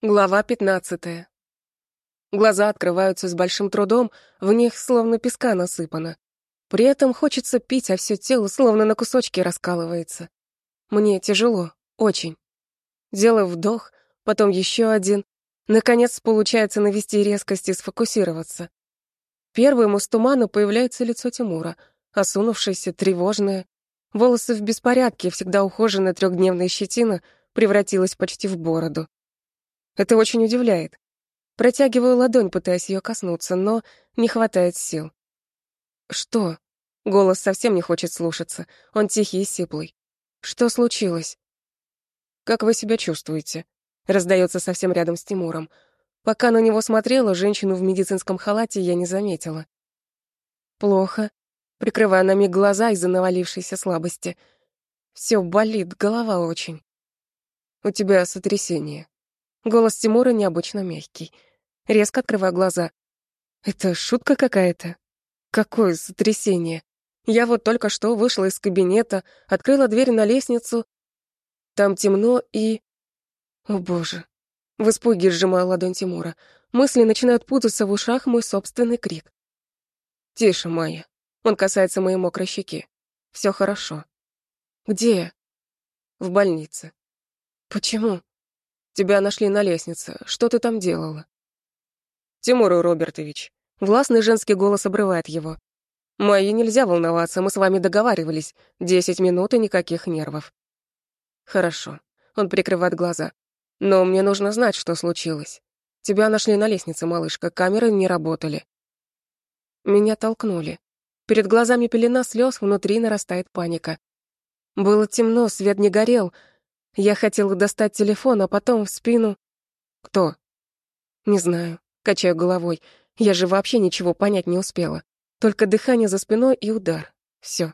Глава пятнадцатая. Глаза открываются с большим трудом, в них словно песка насыпано. При этом хочется пить, а все тело словно на кусочки раскалывается. Мне тяжело, очень. Делаю вдох, потом еще один. Наконец получается навести резкость и сфокусироваться. Первым из тумана появляется лицо Тимура, осунувшееся, тревожное. Волосы в беспорядке, всегда ухоженная трехдневная щетина превратилась почти в бороду. Это очень удивляет. Протягиваю ладонь, пытаясь ее коснуться, но не хватает сил. «Что?» Голос совсем не хочет слушаться. Он тихий и сиплый. «Что случилось?» «Как вы себя чувствуете?» Раздается совсем рядом с Тимуром. Пока на него смотрела, женщину в медицинском халате я не заметила. «Плохо», прикрывая на миг глаза из-за навалившейся слабости. Все болит, голова очень. «У тебя сотрясение», Голос Тимура необычно мягкий. Резко открываю глаза. Это шутка какая-то? Какое сотрясение? Я вот только что вышла из кабинета, открыла дверь на лестницу. Там темно и... О, боже. В испуге сжимаю ладонь Тимура. Мысли начинают путаться в ушах мой собственный крик. «Тише, Майя». Он касается моей мокрой щеки. Все хорошо. «Где?» «В больнице». «Почему?» Тебя нашли на лестнице. Что ты там делала?» «Тимур Робертович». Властный женский голос обрывает его. «Мои нельзя волноваться, мы с вами договаривались. Десять минут и никаких нервов». «Хорошо». Он прикрывает глаза. «Но мне нужно знать, что случилось. Тебя нашли на лестнице, малышка, камеры не работали». Меня толкнули. Перед глазами пелена слез, внутри нарастает паника. Было темно, свет не горел, я хотела достать телефон, а потом в спину... Кто? Не знаю. Качаю головой. Я же вообще ничего понять не успела. Только дыхание за спиной и удар. Все.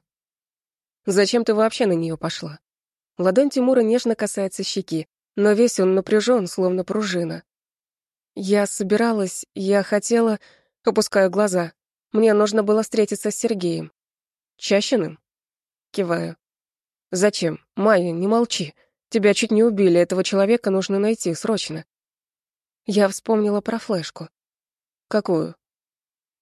Зачем ты вообще на нее пошла? Ладонь Тимура нежно касается щеки, но весь он напряжен, словно пружина. Я собиралась, я хотела... Опускаю глаза. Мне нужно было встретиться с Сергеем. Чащиным? Киваю. Зачем? Майя, не молчи. Тебя чуть не убили, этого человека нужно найти срочно. Я вспомнила про флешку. Какую?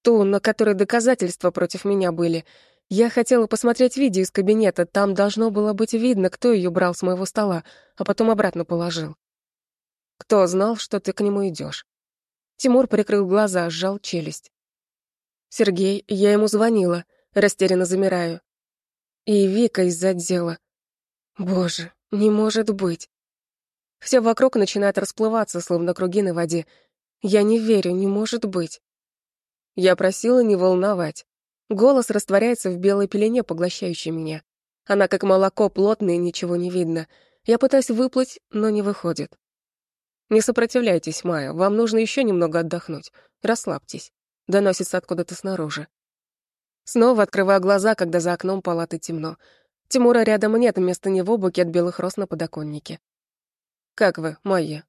Ту, на которой доказательства против меня были. Я хотела посмотреть видео из кабинета, там должно было быть видно, кто ее брал с моего стола, а потом обратно положил. Кто знал, что ты к нему идешь? Тимур прикрыл глаза, сжал челюсть. Сергей, я ему звонила, растерянно замираю. И Вика из отдела. Боже, не может быть. Все вокруг начинает расплываться, словно круги на воде. Я не верю, не может быть. Я просила не волновать. Голос растворяется в белой пелене, поглощающей меня. Она как молоко, плотное, ничего не видно. Я пытаюсь выплыть, но не выходит. Не сопротивляйтесь, Майя, вам нужно еще немного отдохнуть. Расслабьтесь. Доносится откуда-то снаружи. Снова открываю глаза, когда за окном палаты темно. Тимура рядом нет, вместо него букет белых роз на подоконнике. «Как вы, Майя?»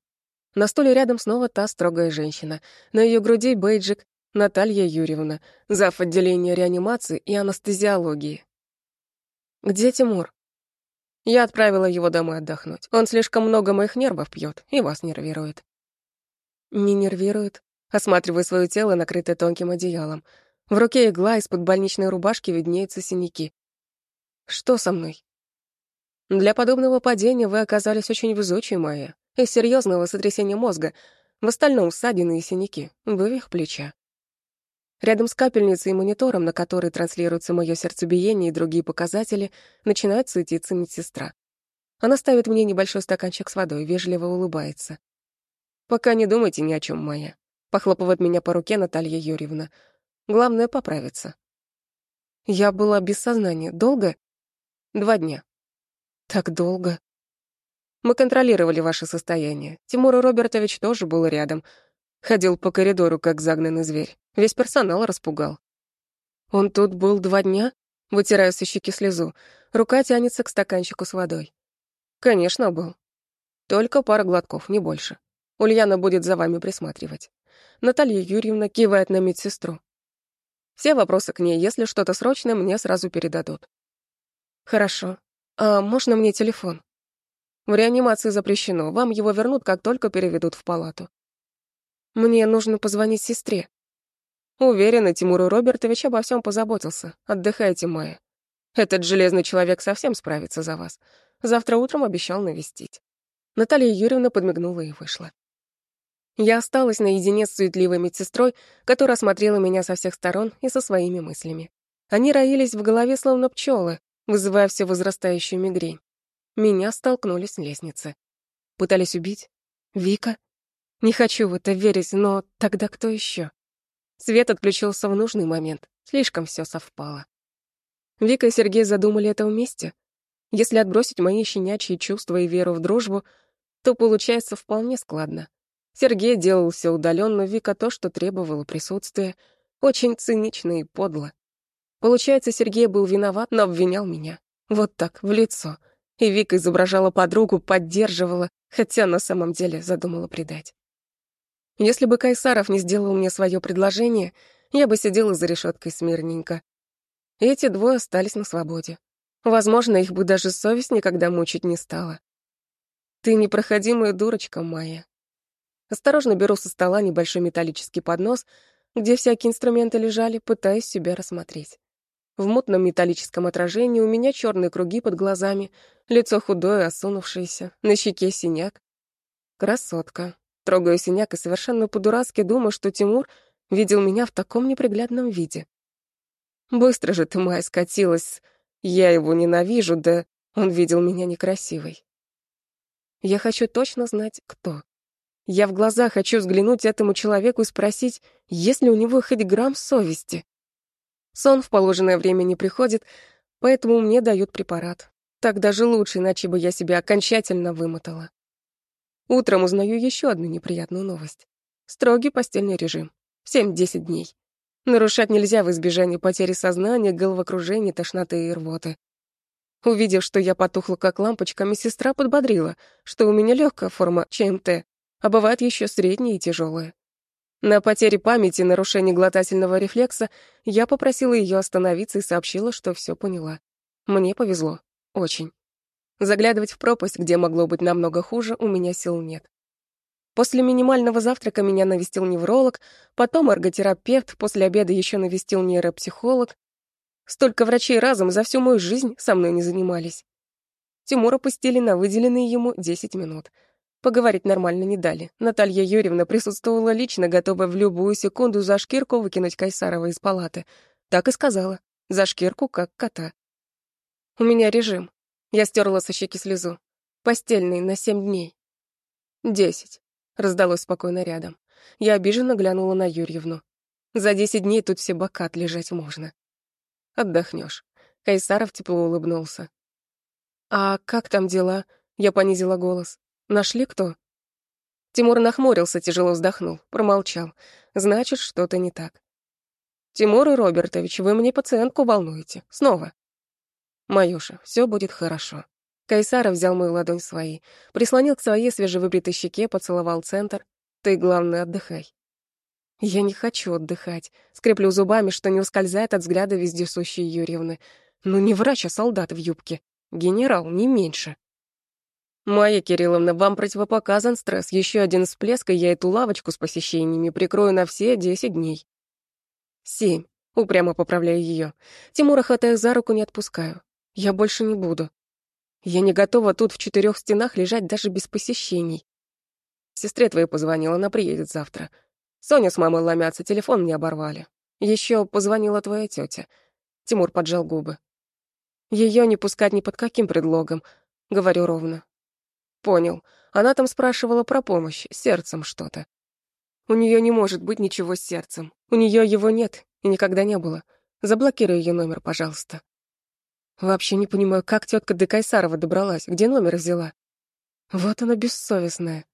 На стуле рядом снова та строгая женщина. На ее груди бейджик Наталья Юрьевна, зав. отделения реанимации и анестезиологии. «Где Тимур?» Я отправила его домой отдохнуть. Он слишком много моих нервов пьет и вас нервирует. Не нервирует. Осматриваю свое тело, накрытое тонким одеялом. В руке игла, из-под больничной рубашки виднеются синяки. Что со мной? Для подобного падения вы оказались очень везучей, Майя. Из серьезного сотрясения мозга. В остальном ссадины и синяки, вывих плеча. Рядом с капельницей и монитором, на который транслируется мое сердцебиение и другие показатели, начинает суетиться медсестра. Она ставит мне небольшой стаканчик с водой, вежливо улыбается. «Пока не думайте ни о чем, Майя», — похлопывает меня по руке Наталья Юрьевна. «Главное — поправиться». «Я была без сознания. Долго?» Два дня. Так долго. Мы контролировали ваше состояние. Тимур Робертович тоже был рядом. Ходил по коридору, как загнанный зверь. Весь персонал распугал. Он тут был два дня? Вытирая со щеки слезу. Рука тянется к стаканчику с водой. Конечно, был. Только пара глотков, не больше. Ульяна будет за вами присматривать. Наталья Юрьевна кивает на медсестру. Все вопросы к ней, если что-то срочное, мне сразу передадут. Хорошо. А можно мне телефон? В реанимации запрещено, вам его вернут, как только переведут в палату. Мне нужно позвонить сестре. Уверена, Тимур Робертович обо всем позаботился. Отдыхайте, Майя. Этот железный человек совсем справится за вас. Завтра утром обещал навестить. Наталья Юрьевна подмигнула и вышла. Я осталась наедине с суетливой медсестрой, которая осмотрела меня со всех сторон и со своими мыслями. Они роились в голове, словно пчелы, вызывая все возрастающую мигрень. Меня столкнули с лестницы. Пытались убить? Вика? Не хочу в это верить, но тогда кто еще? Свет отключился в нужный момент. Слишком все совпало. Вика и Сергей задумали это вместе. Если отбросить мои щенячьи чувства и веру в дружбу, то получается вполне складно. Сергей делал все удаленно, Вика то, что требовало присутствия, очень цинично и подло. Получается, Сергей был виноват, но обвинял меня. Вот так, в лицо. И Вика изображала подругу, поддерживала, хотя на самом деле задумала предать. Если бы Кайсаров не сделал мне свое предложение, я бы сидела за решеткой смирненько. Эти двое остались на свободе. Возможно, их бы даже совесть никогда мучить не стала. Ты непроходимая дурочка, Майя. Осторожно беру со стола небольшой металлический поднос, где всякие инструменты лежали, пытаясь себя рассмотреть. В мутном металлическом отражении у меня черные круги под глазами, лицо худое, осунувшееся, на щеке синяк. Красотка. Трогаю синяк и совершенно по-дурацки думаю, что Тимур видел меня в таком неприглядном виде. Быстро же ты, Майя, скатилась. Я его ненавижу, да он видел меня некрасивой. Я хочу точно знать, кто. Я в глаза хочу взглянуть этому человеку и спросить, есть ли у него хоть грамм совести. Сон в положенное время не приходит, поэтому мне дают препарат. Так даже лучше, иначе бы я себя окончательно вымотала. Утром узнаю еще одну неприятную новость. Строгий постельный режим. 7-10 дней. Нарушать нельзя в избежании потери сознания, головокружения, тошноты и рвоты. Увидев, что я потухла как лампочка, медсестра подбодрила, что у меня легкая форма ЧМТ, а бывает еще средняя и тяжелая. На потере памяти нарушении глотательного рефлекса я попросила ее остановиться и сообщила, что все поняла. Мне повезло. Очень. Заглядывать в пропасть, где могло быть намного хуже, у меня сил нет. После минимального завтрака меня навестил невролог, потом эрготерапевт, после обеда еще навестил нейропсихолог. Столько врачей разом за всю мою жизнь со мной не занимались. Тимура пустили на выделенные ему 10 минут — Поговорить нормально не дали. Наталья Юрьевна присутствовала лично, готовая в любую секунду за шкирку выкинуть Кайсарова из палаты. Так и сказала. За шкирку, как кота. У меня режим. Я стерла со щеки слезу. Постельный на семь дней. Десять. Раздалось спокойно рядом. Я обиженно глянула на Юрьевну. За десять дней тут все бокат лежать можно. Отдохнешь. Кайсаров тепло улыбнулся. «А как там дела?» Я понизила голос. Нашли кто?» Тимур нахмурился, тяжело вздохнул, промолчал. «Значит, что-то не так». «Тимур Робертович, вы мне пациентку волнуете. Снова». «Маюша, все будет хорошо». Кайсаров взял мою ладонь своей, прислонил к своей свежевыбритой щеке, поцеловал центр. «Ты, главное, отдыхай». Я не хочу отдыхать. Скреплю зубами, что не ускользает от взгляда вездесущей Юрьевны. Ну не врач, а солдат в юбке. Генерал, не меньше. «Майя Кирилловна, вам противопоказан стресс. Еще один всплеск, и я эту лавочку с посещениями прикрою на все десять дней». «Семь», — упрямо поправляю ее. Тимура хватаю за руку, не отпускаю. «Я больше не буду. Я не готова тут в четырех стенах лежать даже без посещений. Сестре твоей позвонила, она приедет завтра. Соня с мамой ломятся, телефон мне оборвали. Еще позвонила твоя тетя. Тимур поджал губы. Ее не пускать ни под каким предлогом, говорю ровно. Понял. Она там спрашивала про помощь, сердцем что-то. У нее не может быть ничего с сердцем. У нее его нет и никогда не было. Заблокируй ее номер, пожалуйста. Вообще не понимаю, как тетка до Кайсарова добралась, где номер взяла. Вот она бессовестная.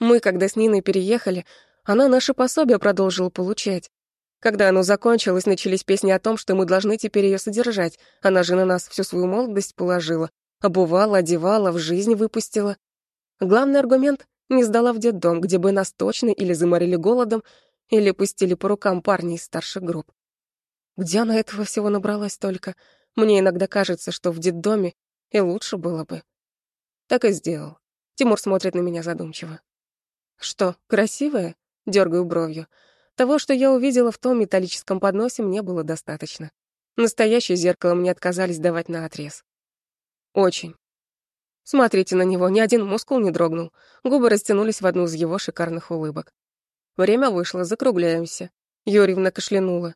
Мы, когда с Ниной переехали, она наше пособие продолжила получать. Когда оно закончилось, начались песни о том, что мы должны теперь ее содержать. Она же на нас всю свою молодость положила, Обувала, одевала, в жизнь выпустила. Главный аргумент — не сдала в детдом, где бы нас точно или заморили голодом, или пустили по рукам парни из старших групп. Где она этого всего набралась только? Мне иногда кажется, что в детдоме и лучше было бы. Так и сделал. Тимур смотрит на меня задумчиво. Что, красивая? Дергаю бровью. Того, что я увидела в том металлическом подносе, мне было достаточно. Настоящее зеркало мне отказались давать на отрез. Очень. Смотрите на него, ни один мускул не дрогнул. Губы растянулись в одну из его шикарных улыбок. Время вышло, закругляемся. Юрьевна кашлянула.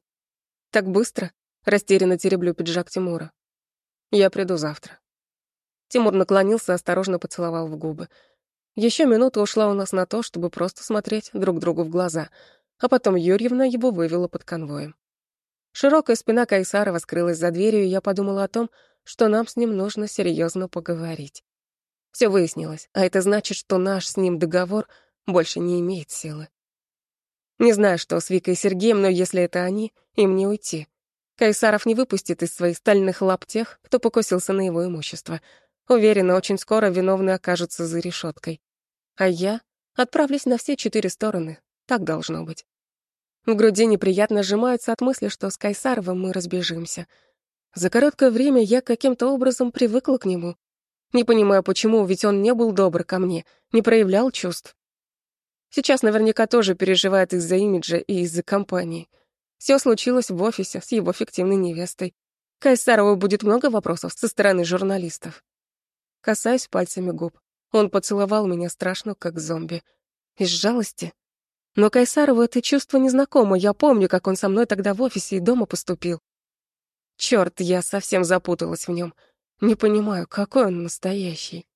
Так быстро? Растерянно тереблю пиджак Тимура. Я приду завтра. Тимур наклонился, осторожно поцеловал в губы. Еще минута ушла у нас на то, чтобы просто смотреть друг другу в глаза, а потом Юрьевна его вывела под конвоем. Широкая спина Кайсарова скрылась за дверью, и я подумала о том, что нам с ним нужно серьезно поговорить. Все выяснилось, а это значит, что наш с ним договор больше не имеет силы. Не знаю, что с Викой и Сергеем, но если это они, им не уйти. Кайсаров не выпустит из своих стальных лап тех, кто покусился на его имущество. Уверена, очень скоро виновные окажутся за решеткой. А я отправлюсь на все четыре стороны. Так должно быть. В груди неприятно сжимаются от мысли, что с Кайсаровым мы разбежимся. За короткое время я каким-то образом привыкла к нему. Не понимаю, почему, ведь он не был добр ко мне, не проявлял чувств. Сейчас наверняка тоже переживает из-за имиджа и из-за компании. Все случилось в офисе с его фиктивной невестой. Кайсарову будет много вопросов со стороны журналистов. Касаюсь пальцами губ. Он поцеловал меня страшно, как зомби. Из жалости? Но Кайсарову это чувство незнакомо. Я помню, как он со мной тогда в офисе и дома поступил. Черт, я совсем запуталась в нем. Не понимаю, какой он настоящий.